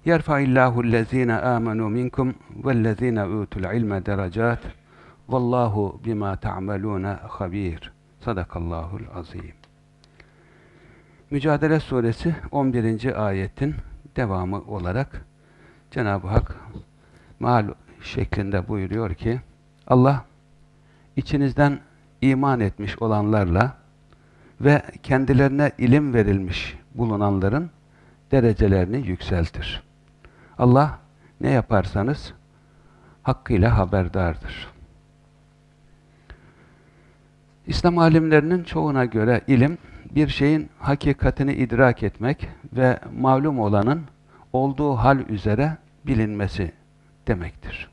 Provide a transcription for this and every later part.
Bismillahirrahmanirrahim. Yerfa'illahu allazîne âmenû minkum vellezîne ûtul ilme derecat. Vallahu bima ta'melûne habîr. Sadakallahul azim. Mücadele suresi 11. ayetin devamı olarak Cenab-ı Hak mal şeklinde buyuruyor ki Allah içinizden iman etmiş olanlarla ve kendilerine ilim verilmiş bulunanların derecelerini yükseltir. Allah ne yaparsanız hakkıyla haberdardır. İslam alimlerinin çoğuna göre ilim, bir şeyin hakikatini idrak etmek ve malum olanın olduğu hal üzere bilinmesi demektir.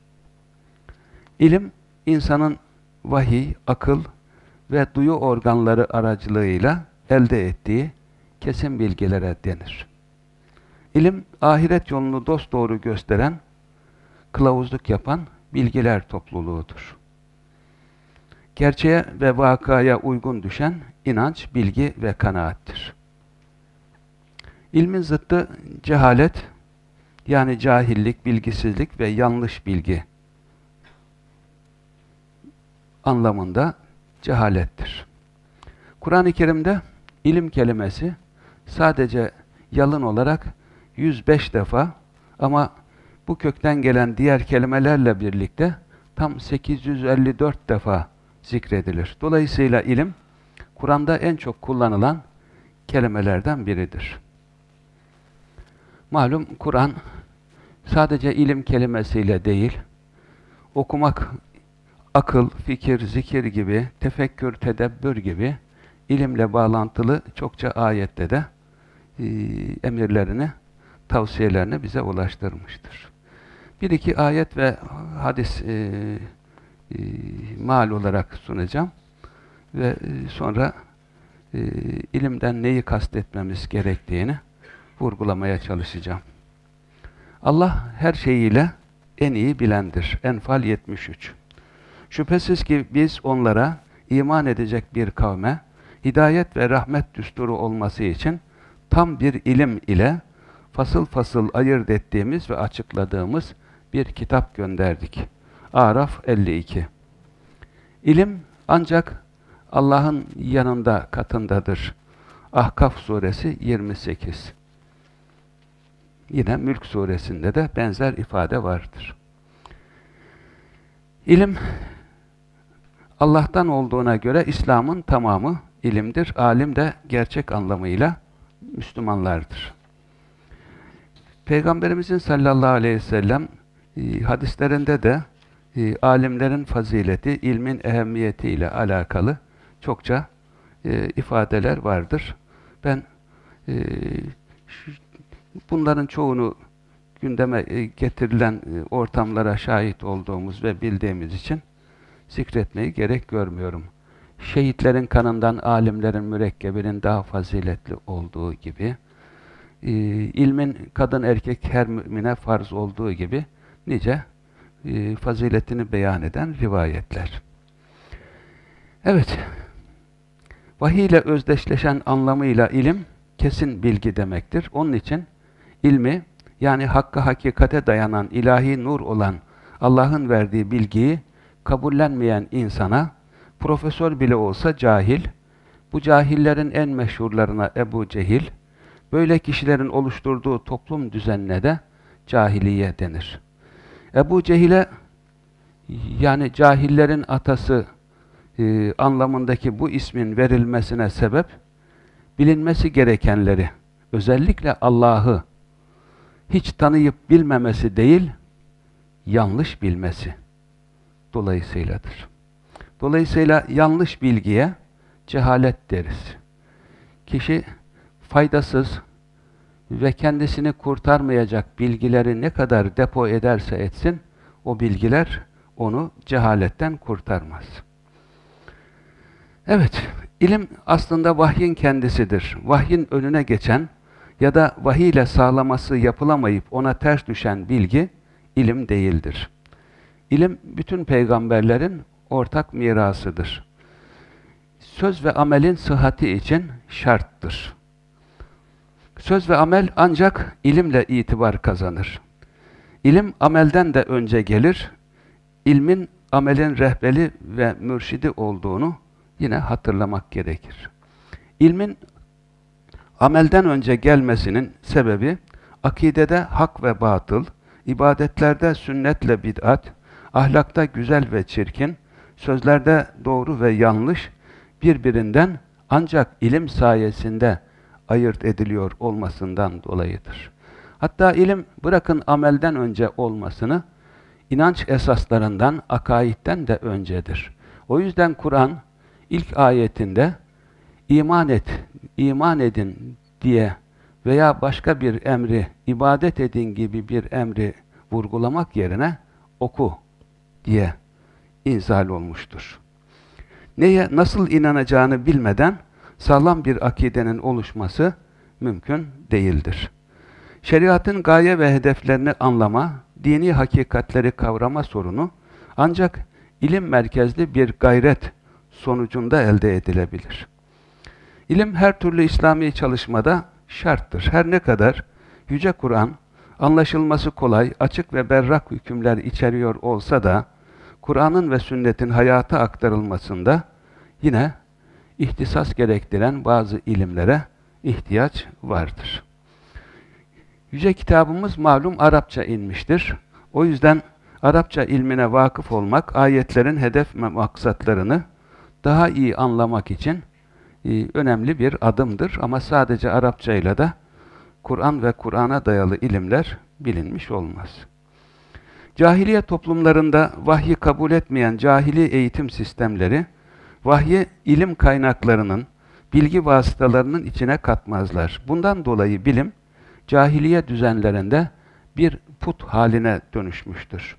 İlim, insanın vahiy, akıl ve duyu organları aracılığıyla elde ettiği kesin bilgilere denir. İlim, ahiret yolunu dosdoğru gösteren, kılavuzluk yapan bilgiler topluluğudur. Gerçeğe ve vakaya uygun düşen inanç, bilgi ve kanaattir. İlmin zıttı cehalet, yani cahillik, bilgisizlik ve yanlış bilgi anlamında cehalettir. Kur'an-ı Kerim'de ilim kelimesi sadece yalın olarak 105 defa ama bu kökten gelen diğer kelimelerle birlikte tam 854 defa zikredilir. Dolayısıyla ilim Kur'an'da en çok kullanılan kelimelerden biridir. Malum Kur'an sadece ilim kelimesiyle değil, okumak, akıl, fikir, zikir gibi, tefekkür, tedebbür gibi ilimle bağlantılı çokça ayette de e, emirlerini, tavsiyelerini bize ulaştırmıştır. Bir iki ayet ve hadis e, e, mal olarak sunacağım ve e, sonra e, ilimden neyi kastetmemiz gerektiğini vurgulamaya çalışacağım. Allah her şeyiyle en iyi bilendir. Enfal 73 Şüphesiz ki biz onlara iman edecek bir kavme hidayet ve rahmet düsturu olması için tam bir ilim ile fasıl fasıl ayırt ettiğimiz ve açıkladığımız bir kitap gönderdik. Araf 52 İlim ancak Allah'ın yanında katındadır. Ahkaf suresi 28 Yine Mülk suresinde de benzer ifade vardır. İlim Allah'tan olduğuna göre İslam'ın tamamı ilimdir. Alim de gerçek anlamıyla Müslümanlardır. Peygamberimizin sallallahu aleyhi ve sellem e, hadislerinde de e, alimlerin fazileti, ilmin ehemmiyeti ile alakalı çokça e, ifadeler vardır. Ben bunların çoğunu gündeme getirilen ortamlara şahit olduğumuz ve bildiğimiz için zikretmeyi gerek görmüyorum. Şehitlerin kanından alimlerin mürekkebinin daha faziletli olduğu gibi, e, ilmin kadın erkek her mümine farz olduğu gibi nice e, faziletini beyan eden rivayetler. Evet, vahiy ile özdeşleşen anlamıyla ilim kesin bilgi demektir. Onun için ilmi yani hakka hakikate dayanan ilahi nur olan Allah'ın verdiği bilgiyi kabullenmeyen insana profesör bile olsa cahil, bu cahillerin en meşhurlarına Ebu Cehil, böyle kişilerin oluşturduğu toplum düzenine de cahiliye denir. Ebu Cehil'e yani cahillerin atası e, anlamındaki bu ismin verilmesine sebep bilinmesi gerekenleri, özellikle Allah'ı hiç tanıyıp bilmemesi değil, yanlış bilmesi dolayısıyladır. Dolayısıyla yanlış bilgiye cehalet deriz. Kişi faydasız ve kendisini kurtarmayacak bilgileri ne kadar depo ederse etsin, o bilgiler onu cehaletten kurtarmaz. Evet, ilim aslında vahyin kendisidir. Vahyin önüne geçen ya da vahiy ile sağlaması yapılamayıp ona ters düşen bilgi ilim değildir. İlim bütün peygamberlerin ortak mirasıdır. Söz ve amelin sıhhati için şarttır. Söz ve amel ancak ilimle itibar kazanır. İlim amelden de önce gelir. İlmin amelin rehbeli ve mürşidi olduğunu yine hatırlamak gerekir. İlmin amelden önce gelmesinin sebebi akidede hak ve batıl, ibadetlerde sünnetle bid'at, ahlakta güzel ve çirkin, sözlerde doğru ve yanlış birbirinden ancak ilim sayesinde ayırt ediliyor olmasından dolayıdır. Hatta ilim bırakın amelden önce olmasını, inanç esaslarından, akaitten de öncedir. O yüzden Kur'an ilk ayetinde iman et, iman edin diye veya başka bir emri, ibadet edin gibi bir emri vurgulamak yerine oku diye inzal olmuştur. Neye, nasıl inanacağını bilmeden sağlam bir akidenin oluşması mümkün değildir. Şeriatın gaye ve hedeflerini anlama, dini hakikatleri kavrama sorunu ancak ilim merkezli bir gayret sonucunda elde edilebilir. İlim her türlü İslami çalışmada şarttır. Her ne kadar Yüce Kur'an anlaşılması kolay, açık ve berrak hükümler içeriyor olsa da Kur'an'ın ve sünnetin hayata aktarılmasında yine ihtisas gerektiren bazı ilimlere ihtiyaç vardır. Yüce kitabımız malum Arapça inmiştir. O yüzden Arapça ilmine vakıf olmak, ayetlerin hedef maksatlarını daha iyi anlamak için e, önemli bir adımdır. Ama sadece Arapça ile de Kur'an ve Kur'an'a dayalı ilimler bilinmiş olmaz. Cahiliye toplumlarında vahyi kabul etmeyen cahili eğitim sistemleri, vahyi ilim kaynaklarının, bilgi vasıtalarının içine katmazlar. Bundan dolayı bilim, cahiliye düzenlerinde bir put haline dönüşmüştür.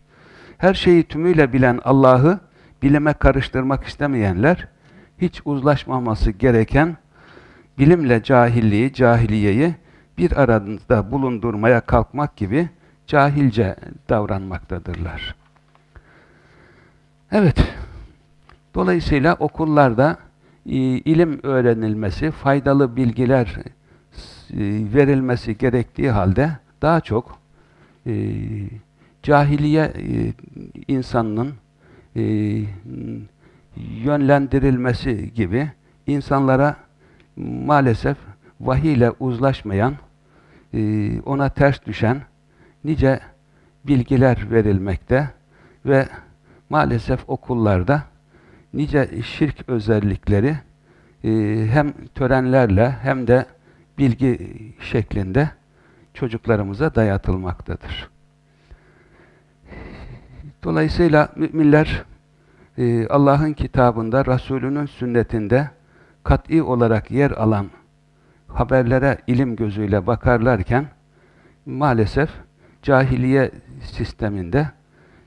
Her şeyi tümüyle bilen Allah'ı bilime karıştırmak istemeyenler, hiç uzlaşmaması gereken bilimle cahilliği, cahiliyeyi bir arada bulundurmaya kalkmak gibi cahilce davranmaktadırlar. Evet, dolayısıyla okullarda e, ilim öğrenilmesi, faydalı bilgiler e, verilmesi gerektiği halde daha çok e, cahiliye e, insanının e, yönlendirilmesi gibi insanlara maalesef vahiy ile uzlaşmayan, e, ona ters düşen nice bilgiler verilmekte ve maalesef okullarda nice şirk özellikleri e, hem törenlerle hem de bilgi şeklinde çocuklarımıza dayatılmaktadır. Dolayısıyla müminler e, Allah'ın kitabında, Resulünün sünnetinde kat'i olarak yer alan haberlere ilim gözüyle bakarlarken maalesef cahiliye sisteminde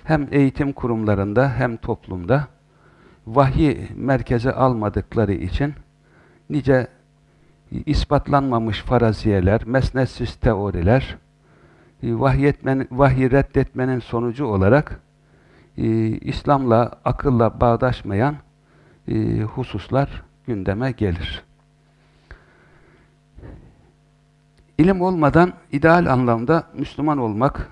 hem eğitim kurumlarında hem toplumda vahyi merkeze almadıkları için nice ispatlanmamış faraziyeler, mesnetsiz teoriler, vahyetmen, vahyi reddetmenin sonucu olarak e, İslam'la, akılla bağdaşmayan e, hususlar gündeme gelir. İlim olmadan ideal anlamda Müslüman olmak,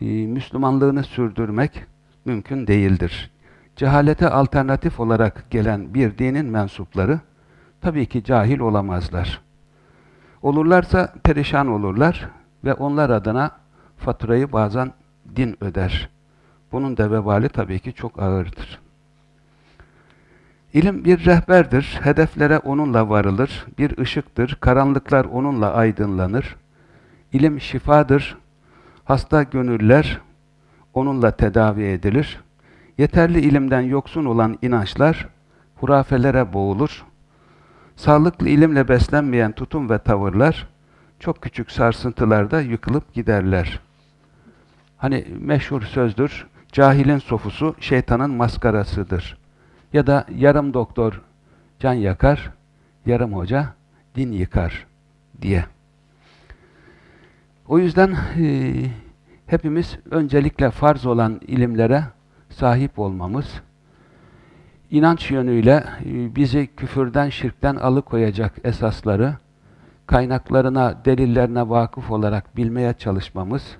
e, Müslümanlığını sürdürmek mümkün değildir. Cehalete alternatif olarak gelen bir dinin mensupları tabii ki cahil olamazlar. Olurlarsa perişan olurlar ve onlar adına faturayı bazen din öder. bunun da vebali tabii ki çok ağırdır. İlim bir rehberdir, hedeflere onunla varılır, bir ışıktır, karanlıklar onunla aydınlanır. İlim şifadır, hasta gönüller onunla tedavi edilir. Yeterli ilimden yoksun olan inançlar hurafelere boğulur. Sağlıklı ilimle beslenmeyen tutum ve tavırlar çok küçük sarsıntılarda yıkılıp giderler. Hani meşhur sözdür, cahilin sofusu şeytanın maskarasıdır. Ya da yarım doktor can yakar, yarım hoca din yıkar diye. O yüzden e, hepimiz öncelikle farz olan ilimlere sahip olmamız, inanç yönüyle e, bizi küfürden, şirkten alıkoyacak esasları, kaynaklarına, delillerine vakıf olarak bilmeye çalışmamız,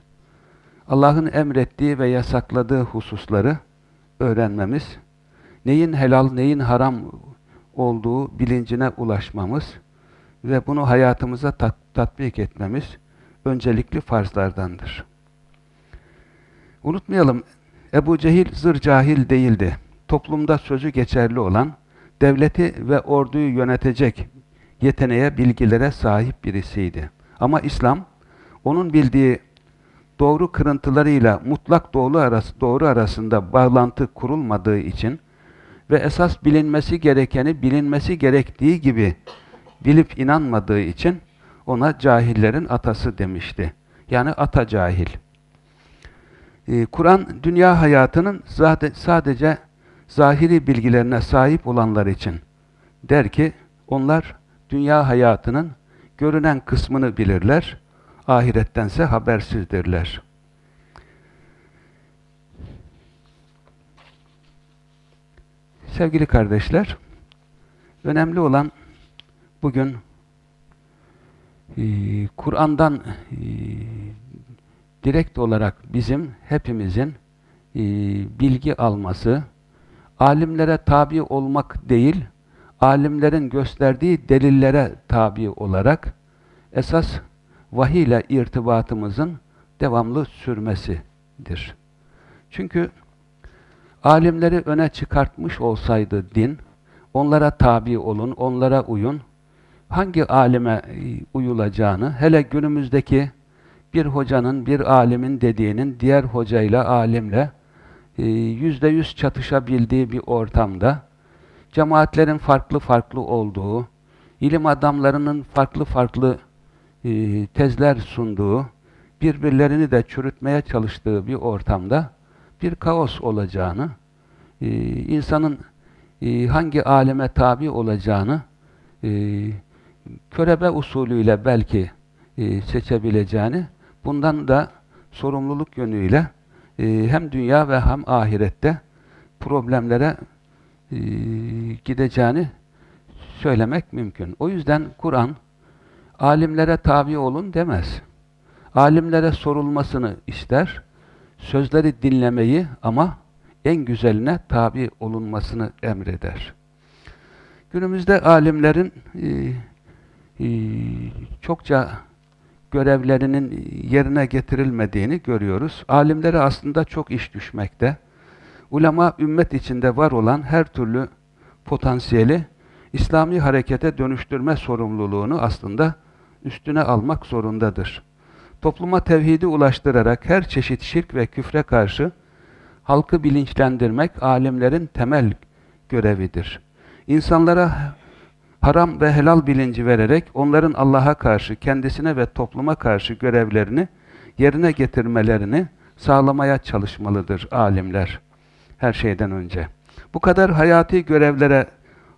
Allah'ın emrettiği ve yasakladığı hususları öğrenmemiz, neyin helal, neyin haram olduğu bilincine ulaşmamız ve bunu hayatımıza tat tatbik etmemiz öncelikli farzlardandır. Unutmayalım, Ebu Cehil zır cahil değildi. Toplumda sözü geçerli olan, devleti ve orduyu yönetecek yeteneğe, bilgilere sahip birisiydi. Ama İslam, onun bildiği doğru kırıntılarıyla mutlak doğru, arası, doğru arasında bağlantı kurulmadığı için ve esas bilinmesi gerekeni bilinmesi gerektiği gibi bilip inanmadığı için ona cahillerin atası demişti. Yani ata cahil. Ee, Kur'an dünya hayatının sadece zahiri bilgilerine sahip olanlar için der ki onlar dünya hayatının görünen kısmını bilirler, ahirettense habersizdirler. Sevgili kardeşler, önemli olan bugün e, Kur'an'dan e, direkt olarak bizim hepimizin e, bilgi alması, alimlere tabi olmak değil, alimlerin gösterdiği delillere tabi olarak esas vahiy ile irtibatımızın devamlı sürmesidir. Çünkü alimleri öne çıkartmış olsaydı din, onlara tabi olun, onlara uyun, hangi alime e, uyulacağını, hele günümüzdeki bir hocanın, bir alimin dediğinin diğer hocayla, alimle e, yüzde yüz çatışabildiği bir ortamda, cemaatlerin farklı farklı olduğu, ilim adamlarının farklı farklı e, tezler sunduğu, birbirlerini de çürütmeye çalıştığı bir ortamda bir kaos olacağını, e, insanın hangi aleme tabi olacağını körebe usulüyle belki seçebileceğini, bundan da sorumluluk yönüyle e, hem dünya ve hem ahirette problemlere e, gideceğini söylemek mümkün. O yüzden Kur'an alimlere tabi olun demez. Alimlere sorulmasını ister, sözleri dinlemeyi ama en güzeline tabi olunmasını emreder. Günümüzde alimlerin e, e, çokça görevlerinin yerine getirilmediğini görüyoruz. Alimlere aslında çok iş düşmekte. Ulema ümmet içinde var olan her türlü potansiyeli İslami harekete dönüştürme sorumluluğunu aslında üstüne almak zorundadır. Topluma tevhidi ulaştırarak her çeşit şirk ve küfre karşı halkı bilinçlendirmek alimlerin temel görevidir. İnsanlara haram ve helal bilinci vererek onların Allah'a karşı, kendisine ve topluma karşı görevlerini yerine getirmelerini sağlamaya çalışmalıdır alimler her şeyden önce. Bu kadar hayati görevlere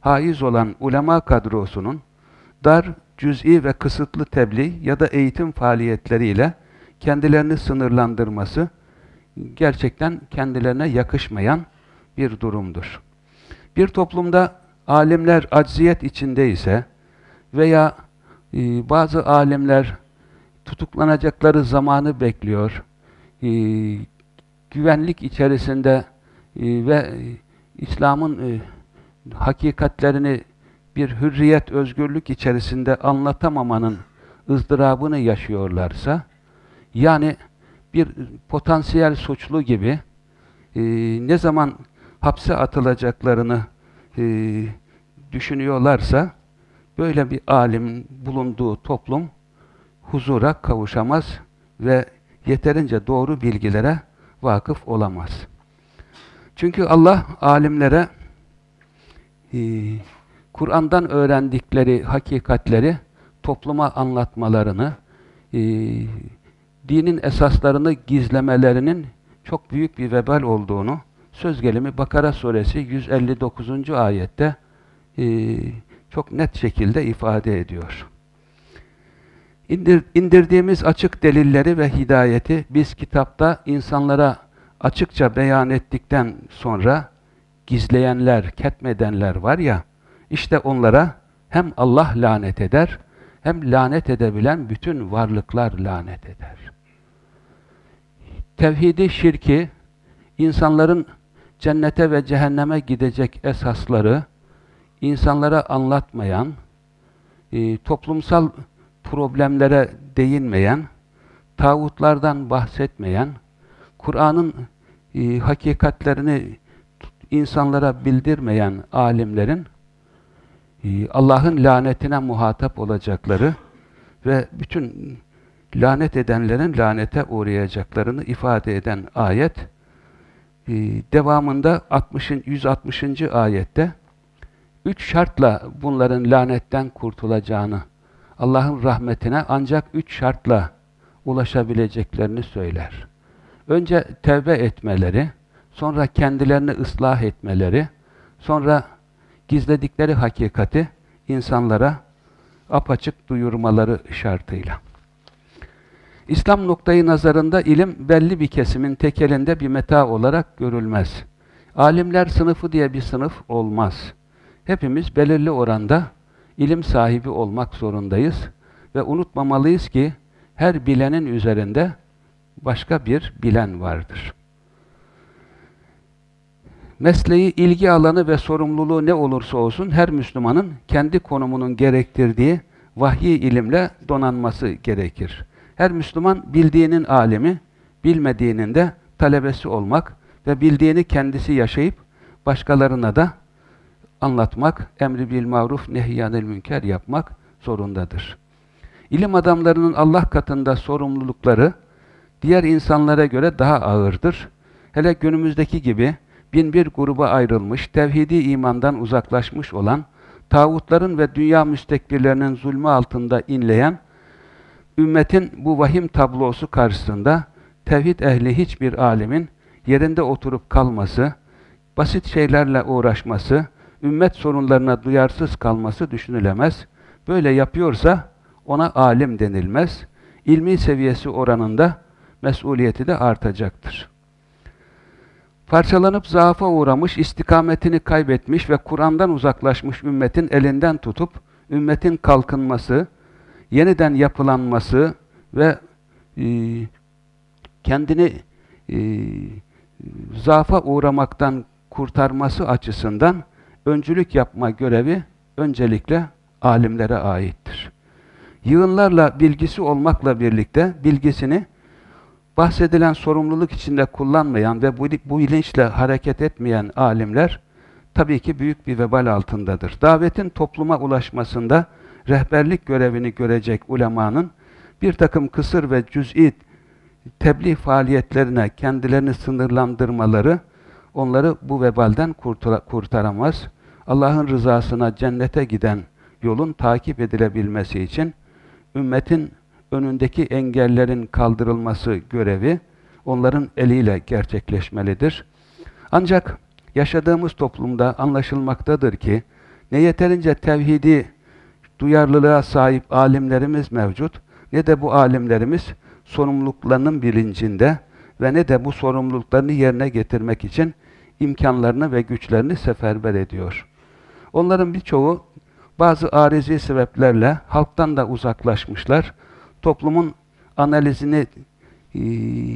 haiz olan ulema kadrosunun dar, cüz'i ve kısıtlı tebliğ ya da eğitim faaliyetleriyle kendilerini sınırlandırması gerçekten kendilerine yakışmayan bir durumdur. Bir toplumda alimler acziyet içinde ise veya e, bazı alimler tutuklanacakları zamanı bekliyor, e, güvenlik içerisinde e, ve İslam'ın e, hakikatlerini bir hürriyet, özgürlük içerisinde anlatamamanın ızdırabını yaşıyorlarsa, yani bir potansiyel suçlu gibi e, ne zaman hapse atılacaklarını e, düşünüyorlarsa böyle bir alimin bulunduğu toplum huzura kavuşamaz ve yeterince doğru bilgilere vakıf olamaz. Çünkü Allah alimlere e, Kur'an'dan öğrendikleri hakikatleri topluma anlatmalarını, e, dinin esaslarını gizlemelerinin çok büyük bir vebal olduğunu söz gelimi Bakara suresi 159. ayette e, çok net şekilde ifade ediyor. İndir, indirdiğimiz açık delilleri ve hidayeti biz kitapta insanlara açıkça beyan ettikten sonra gizleyenler, ketmedenler var ya, işte onlara hem Allah lanet eder, hem lanet edebilen bütün varlıklar lanet eder. Tevhidi, şirki, insanların cennete ve cehenneme gidecek esasları insanlara anlatmayan, e, toplumsal problemlere değinmeyen, tağutlardan bahsetmeyen, Kur'an'ın e, hakikatlerini insanlara bildirmeyen alimlerin e, Allah'ın lanetine muhatap olacakları ve bütün lanet edenlerin lanete uğrayacaklarını ifade eden ayet devamında 60. 160. ayette üç şartla bunların lanetten kurtulacağını Allah'ın rahmetine ancak üç şartla ulaşabileceklerini söyler. Önce tevbe etmeleri, sonra kendilerini ıslah etmeleri, sonra gizledikleri hakikati insanlara apaçık duyurmaları şartıyla. İslam noktayı nazarında ilim belli bir kesimin tekelinde bir meta olarak görülmez. Alimler sınıfı diye bir sınıf olmaz. Hepimiz belirli oranda ilim sahibi olmak zorundayız ve unutmamalıyız ki her bilenin üzerinde başka bir bilen vardır. Mesleği, ilgi alanı ve sorumluluğu ne olursa olsun her Müslümanın kendi konumunun gerektirdiği vahyi ilimle donanması gerekir. Her Müslüman bildiğinin alemi, bilmediğinin de talebesi olmak ve bildiğini kendisi yaşayıp başkalarına da anlatmak, emri bil maruf, nehyanil münker yapmak zorundadır. İlim adamlarının Allah katında sorumlulukları diğer insanlara göre daha ağırdır. Hele günümüzdeki gibi bin bir gruba ayrılmış, tevhidi imandan uzaklaşmış olan, tağutların ve dünya müstekbirlerinin zulmü altında inleyen, ümmetin bu vahim tablosu karşısında tevhid ehli hiçbir alimin yerinde oturup kalması, basit şeylerle uğraşması, ümmet sorunlarına duyarsız kalması düşünülemez. Böyle yapıyorsa ona alim denilmez. İlmi seviyesi oranında mesuliyeti de artacaktır. Parçalanıp zaafa uğramış, istikametini kaybetmiş ve Kur'an'dan uzaklaşmış ümmetin elinden tutup ümmetin kalkınması, yeniden yapılanması ve e, kendini e, zaafa uğramaktan kurtarması açısından öncülük yapma görevi öncelikle alimlere aittir. Yığınlarla bilgisi olmakla birlikte bilgisini bahsedilen sorumluluk içinde kullanmayan ve bu, bu bilinçle hareket etmeyen alimler tabii ki büyük bir vebal altındadır. Davetin topluma ulaşmasında rehberlik görevini görecek ulemanın bir takım kısır ve cüz'i tebliğ faaliyetlerine kendilerini sınırlandırmaları onları bu vebalden kurtaramaz. Allah'ın rızasına cennete giden yolun takip edilebilmesi için ümmetin önündeki engellerin kaldırılması görevi onların eliyle gerçekleşmelidir. Ancak yaşadığımız toplumda anlaşılmaktadır ki ne yeterince tevhidi duyarlılığa sahip alimlerimiz mevcut ne de bu alimlerimiz sorumluluklarının bilincinde ve ne de bu sorumluluklarını yerine getirmek için imkanlarını ve güçlerini seferber ediyor. Onların birçoğu bazı arizi sebeplerle halktan da uzaklaşmışlar. Toplumun analizini e,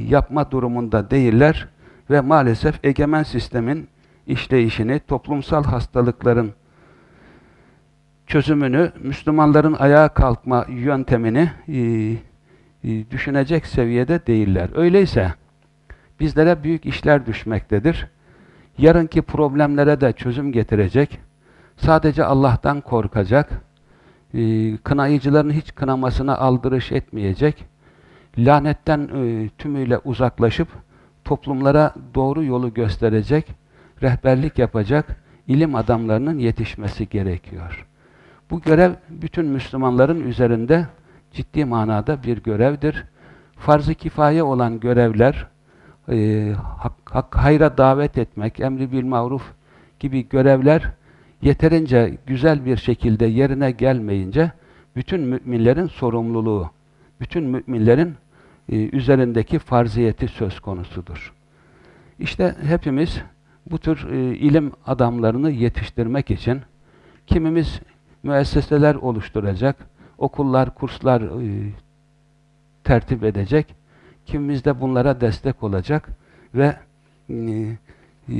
yapma durumunda değiller ve maalesef egemen sistemin işleyişini, toplumsal hastalıkların çözümünü, Müslümanların ayağa kalkma yöntemini e, e, düşünecek seviyede değiller. Öyleyse bizlere büyük işler düşmektedir. Yarınki problemlere de çözüm getirecek, sadece Allah'tan korkacak, e, kınayıcıların hiç kınamasına aldırış etmeyecek, lanetten e, tümüyle uzaklaşıp toplumlara doğru yolu gösterecek, rehberlik yapacak ilim adamlarının yetişmesi gerekiyor. Bu görev bütün Müslümanların üzerinde ciddi manada bir görevdir. Farz-ı kifaye olan görevler, e, hak, hak, hayra davet etmek, emri bil maruf gibi görevler yeterince güzel bir şekilde yerine gelmeyince bütün müminlerin sorumluluğu, bütün müminlerin e, üzerindeki farziyeti söz konusudur. İşte hepimiz bu tür e, ilim adamlarını yetiştirmek için kimimiz müesseseler oluşturacak, okullar, kurslar e, tertip edecek, kimimiz de bunlara destek olacak ve e, e,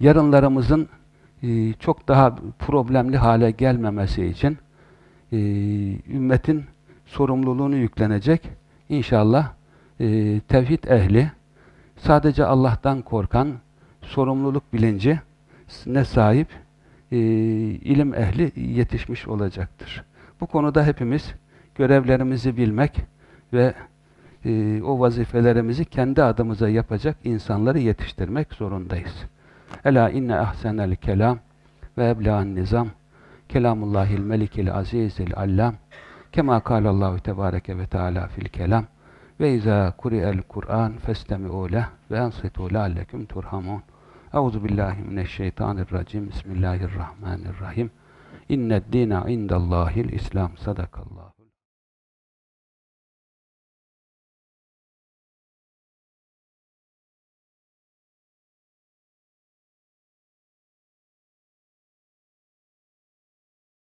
yarınlarımızın e, çok daha problemli hale gelmemesi için e, ümmetin sorumluluğunu yüklenecek. İnşallah e, tevhid ehli, sadece Allah'tan korkan, sorumluluk bilinci ne sahip e, ilim ehli yetişmiş olacaktır. Bu konuda hepimiz görevlerimizi bilmek ve e, o vazifelerimizi kendi adımıza yapacak insanları yetiştirmek zorundayız. Ela inne ahsenel kelam ve ebla'n nizam kelamullahil melikil azizil allam kema kâlallahu tebâreke ve teâlâ fil kelam ve izâ kuri'el Kur'an festemi'û leh ve ansitû leallekum turhamun Euzu billahi mineşşeytanirracim. Bismillahirrahmanirrahim. İnned dîne indallâhil İslam Sadakallahu